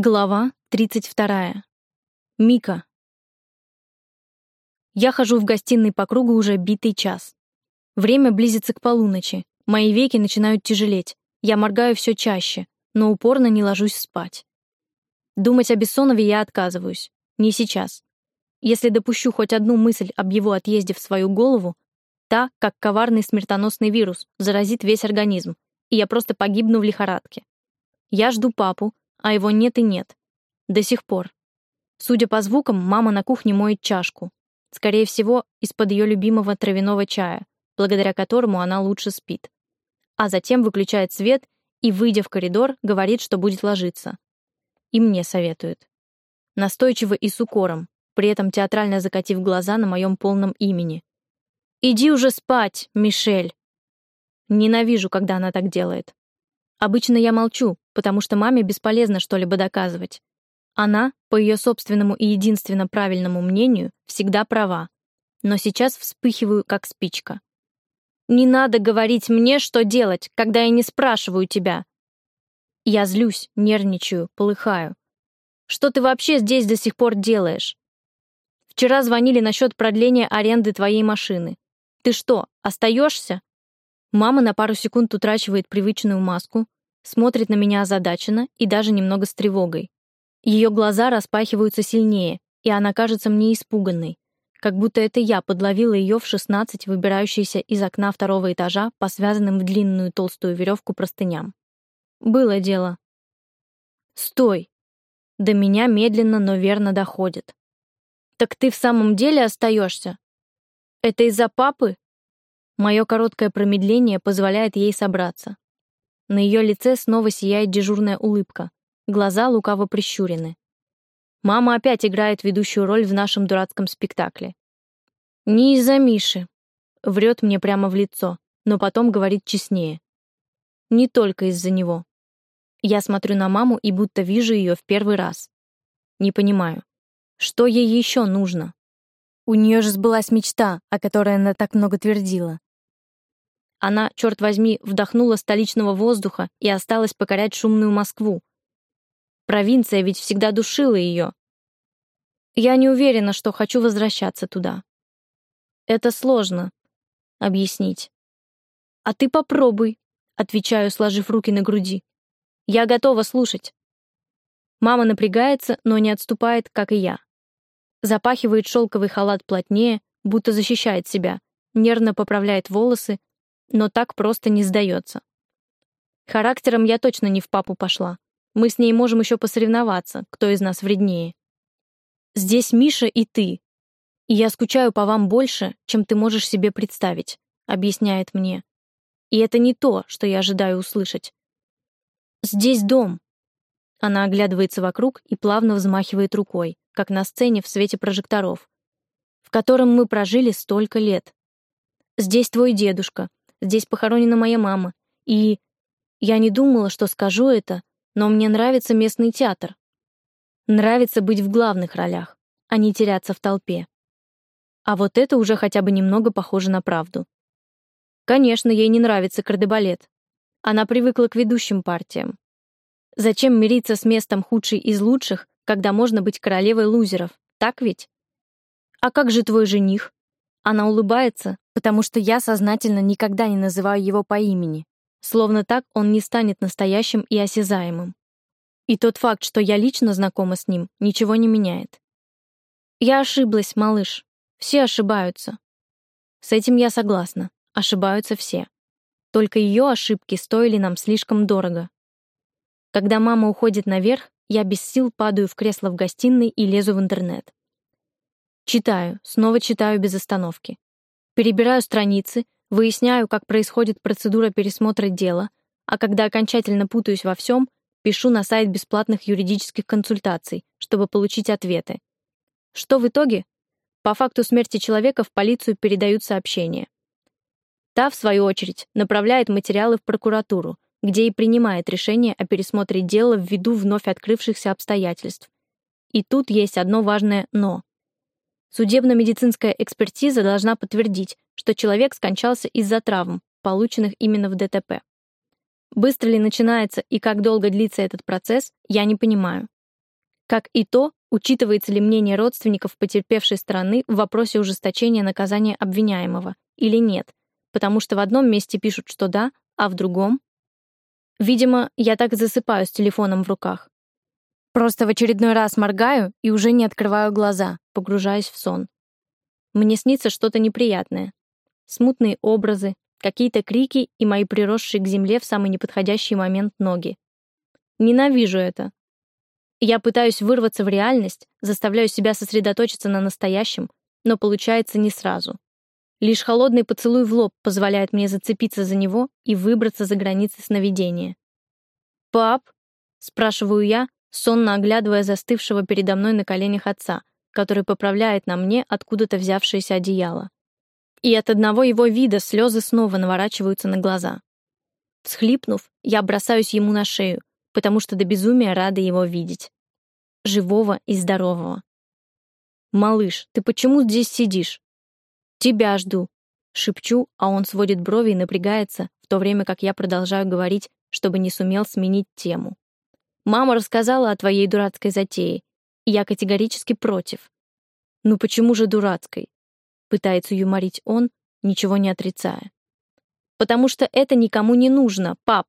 Глава 32. Мика. Я хожу в гостиной по кругу уже битый час. Время близится к полуночи. Мои веки начинают тяжелеть. Я моргаю все чаще, но упорно не ложусь спать. Думать о Бессонове я отказываюсь. Не сейчас. Если допущу хоть одну мысль об его отъезде в свою голову, та, как коварный смертоносный вирус, заразит весь организм, и я просто погибну в лихорадке. Я жду папу, а его нет и нет. До сих пор. Судя по звукам, мама на кухне моет чашку. Скорее всего, из-под ее любимого травяного чая, благодаря которому она лучше спит. А затем выключает свет и, выйдя в коридор, говорит, что будет ложиться. И мне советует. Настойчиво и с укором, при этом театрально закатив глаза на моем полном имени. «Иди уже спать, Мишель!» Ненавижу, когда она так делает. Обычно я молчу, потому что маме бесполезно что-либо доказывать. Она, по ее собственному и единственно правильному мнению, всегда права. Но сейчас вспыхиваю, как спичка. «Не надо говорить мне, что делать, когда я не спрашиваю тебя!» Я злюсь, нервничаю, полыхаю. «Что ты вообще здесь до сих пор делаешь?» «Вчера звонили насчет продления аренды твоей машины. Ты что, остаешься?» Мама на пару секунд утрачивает привычную маску, смотрит на меня озадаченно и даже немного с тревогой. Ее глаза распахиваются сильнее, и она кажется мне испуганной, как будто это я подловила ее в 16, выбирающейся из окна второго этажа по связанным в длинную толстую веревку простыням. Было дело. Стой! До меня медленно, но верно доходит. Так ты в самом деле остаешься? Это из-за папы? Мое короткое промедление позволяет ей собраться. На ее лице снова сияет дежурная улыбка, глаза лукаво прищурены. Мама опять играет ведущую роль в нашем дурацком спектакле. «Не из-за Миши», — врет мне прямо в лицо, но потом говорит честнее. «Не только из-за него». Я смотрю на маму и будто вижу ее в первый раз. Не понимаю, что ей еще нужно? У нее же сбылась мечта, о которой она так много твердила. Она, черт возьми, вдохнула столичного воздуха и осталась покорять шумную Москву. Провинция ведь всегда душила ее. Я не уверена, что хочу возвращаться туда. Это сложно объяснить. А ты попробуй, отвечаю, сложив руки на груди. Я готова слушать. Мама напрягается, но не отступает, как и я. Запахивает шелковый халат плотнее, будто защищает себя, нервно поправляет волосы, но так просто не сдается. Характером я точно не в папу пошла. Мы с ней можем еще посоревноваться, кто из нас вреднее. Здесь Миша и ты. И я скучаю по вам больше, чем ты можешь себе представить, объясняет мне. И это не то, что я ожидаю услышать. Здесь дом. Она оглядывается вокруг и плавно взмахивает рукой, как на сцене в свете прожекторов, в котором мы прожили столько лет. Здесь твой дедушка, Здесь похоронена моя мама. И я не думала, что скажу это, но мне нравится местный театр. Нравится быть в главных ролях, а не теряться в толпе. А вот это уже хотя бы немного похоже на правду. Конечно, ей не нравится кардебалет. Она привыкла к ведущим партиям. Зачем мириться с местом худшей из лучших, когда можно быть королевой лузеров, так ведь? А как же твой жених? Она улыбается, потому что я сознательно никогда не называю его по имени, словно так он не станет настоящим и осязаемым. И тот факт, что я лично знакома с ним, ничего не меняет. Я ошиблась, малыш. Все ошибаются. С этим я согласна. Ошибаются все. Только ее ошибки стоили нам слишком дорого. Когда мама уходит наверх, я без сил падаю в кресло в гостиной и лезу в интернет. Читаю, снова читаю без остановки. Перебираю страницы, выясняю, как происходит процедура пересмотра дела, а когда окончательно путаюсь во всем, пишу на сайт бесплатных юридических консультаций, чтобы получить ответы. Что в итоге? По факту смерти человека в полицию передают сообщения. Та, в свою очередь, направляет материалы в прокуратуру, где и принимает решение о пересмотре дела ввиду вновь открывшихся обстоятельств. И тут есть одно важное «но». Судебно-медицинская экспертиза должна подтвердить, что человек скончался из-за травм, полученных именно в ДТП. Быстро ли начинается и как долго длится этот процесс, я не понимаю. Как и то, учитывается ли мнение родственников потерпевшей стороны в вопросе ужесточения наказания обвиняемого или нет, потому что в одном месте пишут, что да, а в другом... Видимо, я так засыпаю с телефоном в руках. Просто в очередной раз моргаю и уже не открываю глаза, погружаясь в сон. Мне снится что-то неприятное. Смутные образы, какие-то крики и мои приросшие к земле в самый неподходящий момент ноги. Ненавижу это. Я пытаюсь вырваться в реальность, заставляю себя сосредоточиться на настоящем, но получается не сразу. Лишь холодный поцелуй в лоб позволяет мне зацепиться за него и выбраться за границы сновидения. «Пап?» — спрашиваю я, сонно оглядывая застывшего передо мной на коленях отца, который поправляет на мне откуда-то взявшееся одеяло. И от одного его вида слезы снова наворачиваются на глаза. Всхлипнув, я бросаюсь ему на шею, потому что до безумия рада его видеть. Живого и здорового. «Малыш, ты почему здесь сидишь?» «Тебя жду», — шепчу, а он сводит брови и напрягается, в то время как я продолжаю говорить, чтобы не сумел сменить тему. «Мама рассказала о твоей дурацкой затее, и я категорически против». «Ну почему же дурацкой?» — пытается юморить он, ничего не отрицая. «Потому что это никому не нужно, пап.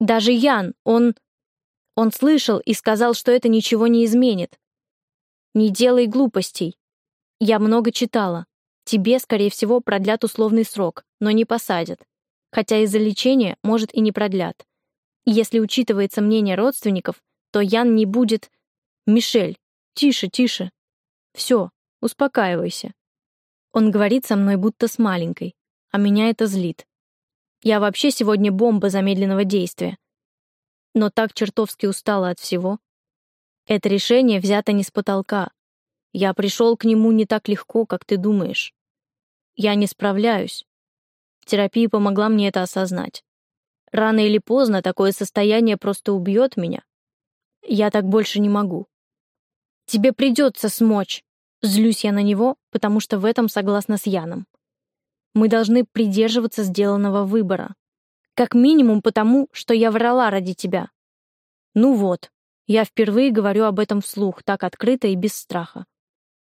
Даже Ян, он...» Он слышал и сказал, что это ничего не изменит. Не делай глупостей. Я много читала. Тебе, скорее всего, продлят условный срок, но не посадят. Хотя из-за лечения, может, и не продлят. Если учитывается мнение родственников, то Ян не будет... Мишель, тише, тише. Все, успокаивайся. Он говорит со мной будто с маленькой, а меня это злит. Я вообще сегодня бомба замедленного действия но так чертовски устала от всего. Это решение взято не с потолка. Я пришел к нему не так легко, как ты думаешь. Я не справляюсь. Терапия помогла мне это осознать. Рано или поздно такое состояние просто убьет меня. Я так больше не могу. Тебе придется смочь. Злюсь я на него, потому что в этом согласна с Яном. Мы должны придерживаться сделанного выбора. Как минимум потому, что я врала ради тебя. Ну вот, я впервые говорю об этом вслух, так открыто и без страха.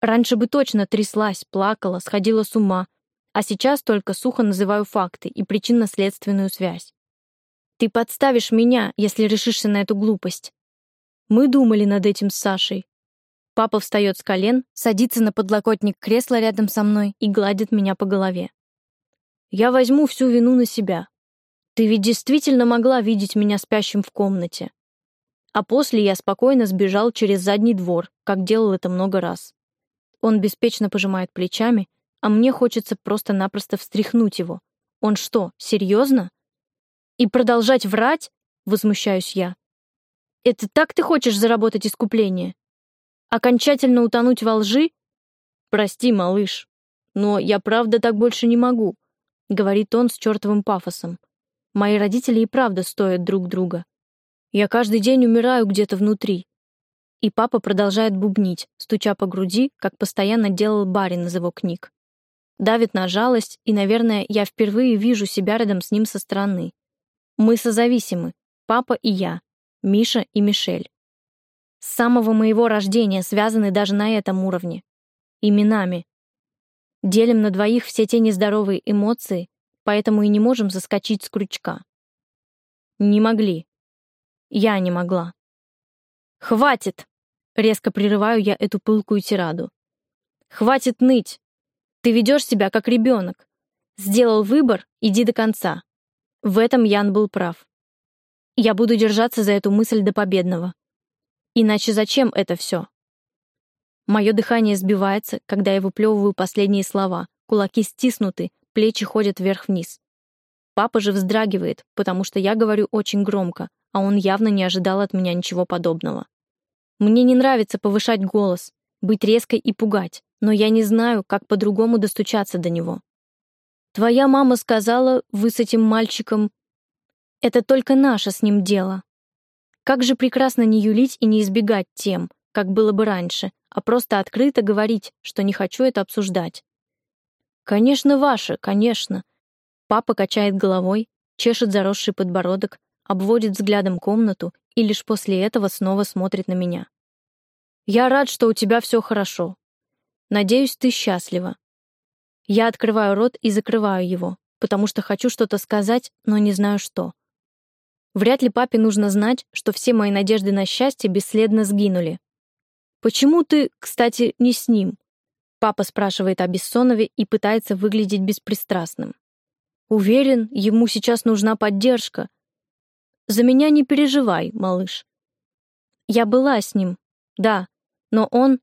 Раньше бы точно тряслась, плакала, сходила с ума, а сейчас только сухо называю факты и причинно-следственную связь. Ты подставишь меня, если решишься на эту глупость. Мы думали над этим с Сашей. Папа встает с колен, садится на подлокотник кресла рядом со мной и гладит меня по голове. Я возьму всю вину на себя. Ты ведь действительно могла видеть меня спящим в комнате. А после я спокойно сбежал через задний двор, как делал это много раз. Он беспечно пожимает плечами, а мне хочется просто-напросто встряхнуть его. Он что, серьезно? И продолжать врать? Возмущаюсь я. Это так ты хочешь заработать искупление? Окончательно утонуть во лжи? Прости, малыш, но я правда так больше не могу, говорит он с чертовым пафосом. Мои родители и правда стоят друг друга. Я каждый день умираю где-то внутри. И папа продолжает бубнить, стуча по груди, как постоянно делал барин из его книг. Давит на жалость, и, наверное, я впервые вижу себя рядом с ним со стороны. Мы созависимы, папа и я, Миша и Мишель. С самого моего рождения связаны даже на этом уровне. Именами. Делим на двоих все те нездоровые эмоции, поэтому и не можем заскочить с крючка. Не могли. Я не могла. «Хватит!» — резко прерываю я эту пылкую тираду. «Хватит ныть! Ты ведешь себя как ребенок. Сделал выбор, иди до конца». В этом Ян был прав. Я буду держаться за эту мысль до победного. Иначе зачем это все? Мое дыхание сбивается, когда я выплевываю последние слова, кулаки стиснуты, плечи ходят вверх-вниз. Папа же вздрагивает, потому что я говорю очень громко, а он явно не ожидал от меня ничего подобного. Мне не нравится повышать голос, быть резкой и пугать, но я не знаю, как по-другому достучаться до него. Твоя мама сказала, вы с этим мальчиком... Это только наше с ним дело. Как же прекрасно не юлить и не избегать тем, как было бы раньше, а просто открыто говорить, что не хочу это обсуждать. «Конечно, ваше, конечно». Папа качает головой, чешет заросший подбородок, обводит взглядом комнату и лишь после этого снова смотрит на меня. Я рад, что у тебя все хорошо. Надеюсь, ты счастлива. Я открываю рот и закрываю его, потому что хочу что-то сказать, но не знаю что. Вряд ли папе нужно знать, что все мои надежды на счастье бесследно сгинули. «Почему ты, кстати, не с ним?» Папа спрашивает о Бессонове и пытается выглядеть беспристрастным. Уверен, ему сейчас нужна поддержка. За меня не переживай, малыш. Я была с ним, да, но он...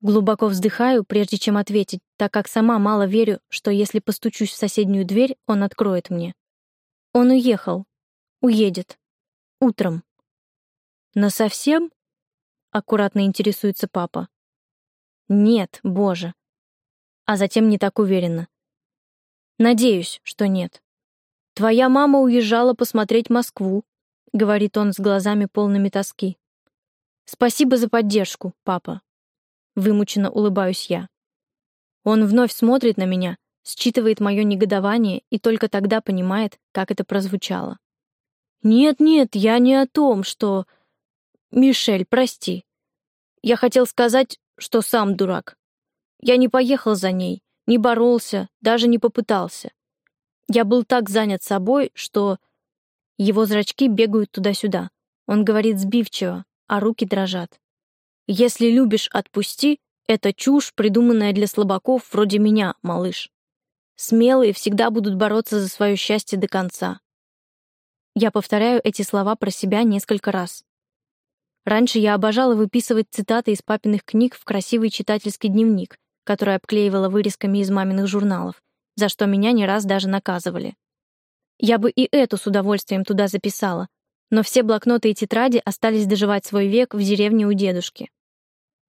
Глубоко вздыхаю, прежде чем ответить, так как сама мало верю, что если постучусь в соседнюю дверь, он откроет мне. Он уехал. Уедет. Утром. «Насовсем?» — аккуратно интересуется папа. «Нет, боже». А затем не так уверенно. «Надеюсь, что нет». «Твоя мама уезжала посмотреть Москву», — говорит он с глазами полными тоски. «Спасибо за поддержку, папа». Вымученно улыбаюсь я. Он вновь смотрит на меня, считывает мое негодование и только тогда понимает, как это прозвучало. «Нет-нет, я не о том, что...» «Мишель, прости. Я хотел сказать, что сам дурак. Я не поехал за ней, не боролся, даже не попытался. Я был так занят собой, что... Его зрачки бегают туда-сюда. Он говорит сбивчиво, а руки дрожат. «Если любишь, отпусти» — это чушь, придуманная для слабаков вроде меня, малыш. Смелые всегда будут бороться за свое счастье до конца. Я повторяю эти слова про себя несколько раз. Раньше я обожала выписывать цитаты из папиных книг в красивый читательский дневник, который обклеивала вырезками из маминых журналов, за что меня не раз даже наказывали. Я бы и эту с удовольствием туда записала, но все блокноты и тетради остались доживать свой век в деревне у дедушки.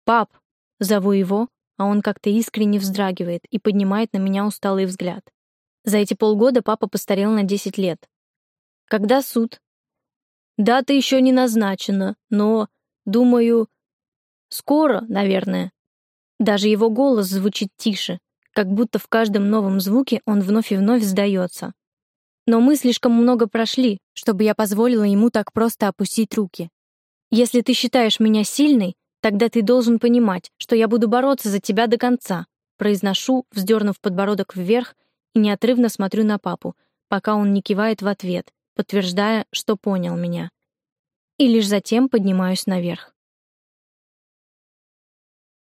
«Пап!» — зову его, а он как-то искренне вздрагивает и поднимает на меня усталый взгляд. За эти полгода папа постарел на 10 лет. «Когда суд?» «Дата еще не назначена, но, думаю, скоро, наверное». Даже его голос звучит тише, как будто в каждом новом звуке он вновь и вновь сдается. Но мы слишком много прошли, чтобы я позволила ему так просто опустить руки. Если ты считаешь меня сильной, тогда ты должен понимать, что я буду бороться за тебя до конца, произношу, вздернув подбородок вверх и неотрывно смотрю на папу, пока он не кивает в ответ, подтверждая, что понял меня. И лишь затем поднимаюсь наверх.